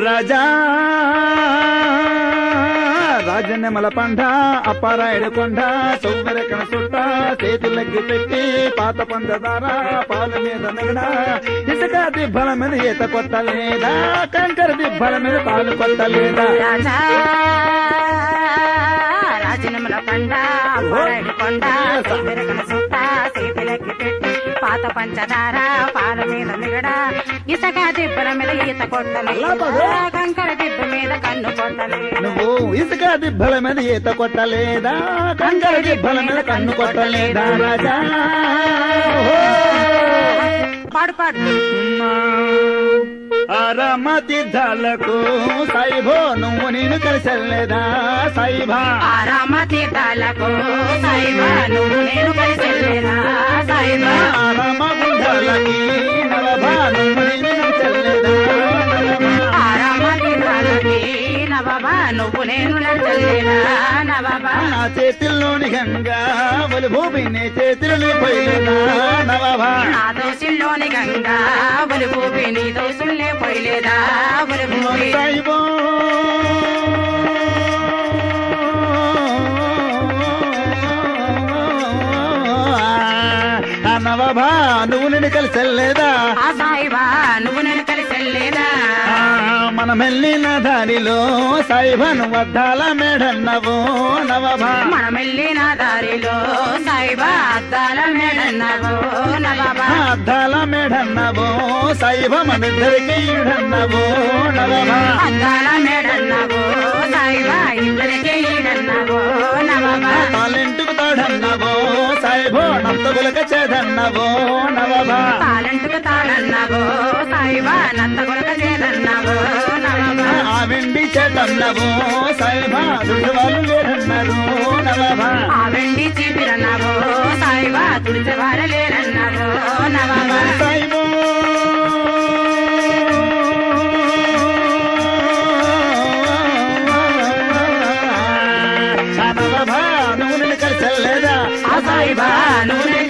రాజా! రాజన్నెమల పండ అప్పారాయుడు కొండ సౌందర్యకణ చుట్ట చేతులకి పెట్టి పాత పంచదార పాల మీద నగడ ఇసుక దిబ్బల మీద ఈత కొట్టలేదా? కంకర దిబ్బల మీద పాలు కొట్టలేదా? రాజా! రాజనముల పండ పరడి కొండ సుట్ట చేతులకి పెట్టి పాత పంచదార పాల మీద మిగడ ఇసక దిబ్బల మీద ఈత కొట్టలే కంకర దిబ్బ మీద కన్ను కొట్టలే నువ్వు ఇసుక దిబ్బల మీద ఈత కొట్టలేదా? కంకర దిబ్బల మీద కన్ను కొట్టలేదా రాజా? పాడు పాడు. అరమతి ధలకు సైభో నువ్వు నేను కలిసెల్లేదా సైభా ఆరామ తీర్థాలకు సైబా నువ్వు నేను కలిసి నువ్వు నేను నవబా నా చేతిలోని గంగా ఒలి భూమి నీ చేతిలోని నవభా నా దోషుల్లోని గంగా ఒలి భూమి నీ దోషుల్నే పోయలేదా భూమి నవభా నువ్వు నేను కలిసెల్లేదా? ఆ సాయిబా నువ్వు నేను కలిసి వెళ్ళేదా ఆ, మనం వెళ్ళిన దారిలో సైభను వద్దాల మేడన్నవు నవభా. మనం వెళ్ళిన దారిలో సాయిబా అద్దాల మేడన్నావు నవబా అద్దాల మేడన్నవు సైభ మనిద్దరికి ఈడన్నవు నవభా. అద్దాల మేడన్నావు సాయిబా ఇద్దరికే ఈడన్నావు నవబా తాలింటుకు తాడన్నవు సైభో నంతగులక చేదన్నవు నవభా. తాళంటుకు తాళన్నావు సాయిబా చేదన్నావు నవబా ఆ వెండి చేతన్నవు సైభ దుడ్డు వాళ్ళు లేరన్నారు నవభా. ఆ వెండి చీపిరన్నావు సాయిబా తుడిచేవారు బాలునే